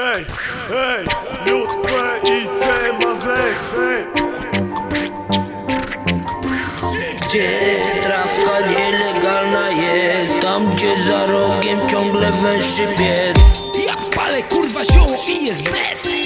Hej, hej, J, P, I, C, ma Z, hej. Gdzie trawka nielegalna jest? Tam gdzie za rogiem ciągle węży pies. Jak palę kurwa zioło i jest bez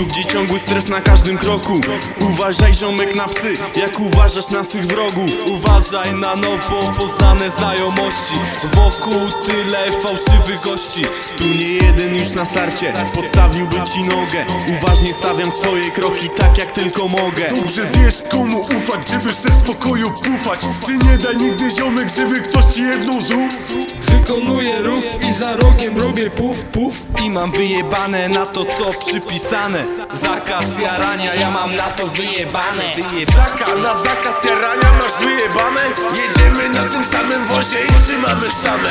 Tu gdzie ciągły stres na każdym kroku. Uważaj ziomek na psy, jak uważasz na swych wrogów. Uważaj na nowo poznane znajomości. Wokół tyle fałszywych gości. Tu nie jeden już na starcie. Podstawiłby ci nogę. Uważnie stawiam swoje kroki tak jak tylko mogę. Dobrze wiesz komu ufać, żebyś ze spokoju pufać. Ty nie daj nigdy ziomek, żeby ktoś ci jedną z ust. Wykonuję i za rogiem robię puf puf I mam wyjebane na to co przypisane. Zakaz jarania, ja mam na to wyjebane. Zaka na zakaz jarania masz wyjebane. Jedziemy na tym samym wozie i trzymamy sztamę.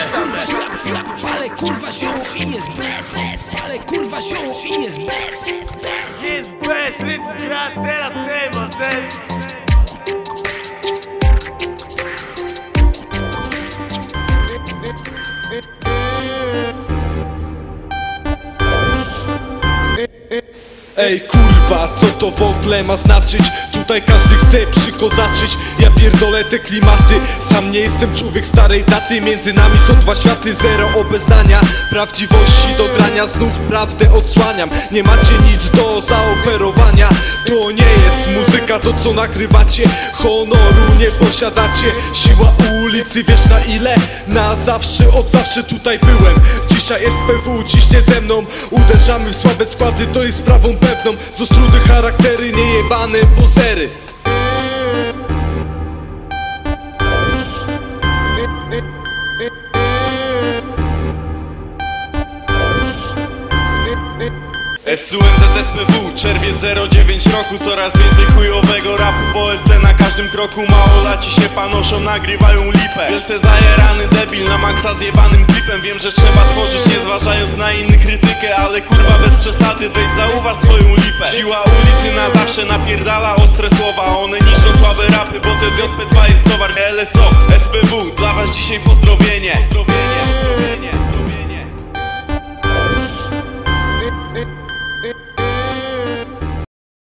Palę kurwa zioło i jest bez Palę kurwa zioło i jest bez Jest bez rytm gra, teraz ma Ej kurwa, co to w ogóle ma znaczyć? Tutaj każdy chce przykozaczyć. Ja pierdolę te klimaty. Sam nie jestem człowiek starej daty. Między nami są dwa światy, zero obeznania. Prawdziwości do grania, znów prawdę odsłaniam. Nie macie nic do zaoferowania. To nie jest muzyka, to co nagrywacie. Honoru nie posiadacie. Siła ulicy, wiesz na ile? Na zawsze, od zawsze tutaj byłem. Dzisiaj SPW ciśnie ze mną. Uderzamy w słabe składy, to jest sprawą pewną. Z charaktery, niejebane pozery it. it, it, it SPW, czerwiec 09 roku Coraz więcej chujowego rapu po SD na każdym kroku. Małolaci się panoszą, nagrywają lipę. Wielce zajerany debil na maksa zjebanym klipem. Wiem, że trzeba tworzyć nie zważając na innych krytykę Ale kurwa bez przesady, weź zauważ swoją lipę. Siła ulicy na zawsze napierdala ostre słowa. One niszczą słabe rapy, bo to JP2 jest towar. LSO, SPW, dla was dzisiaj pozdrowienie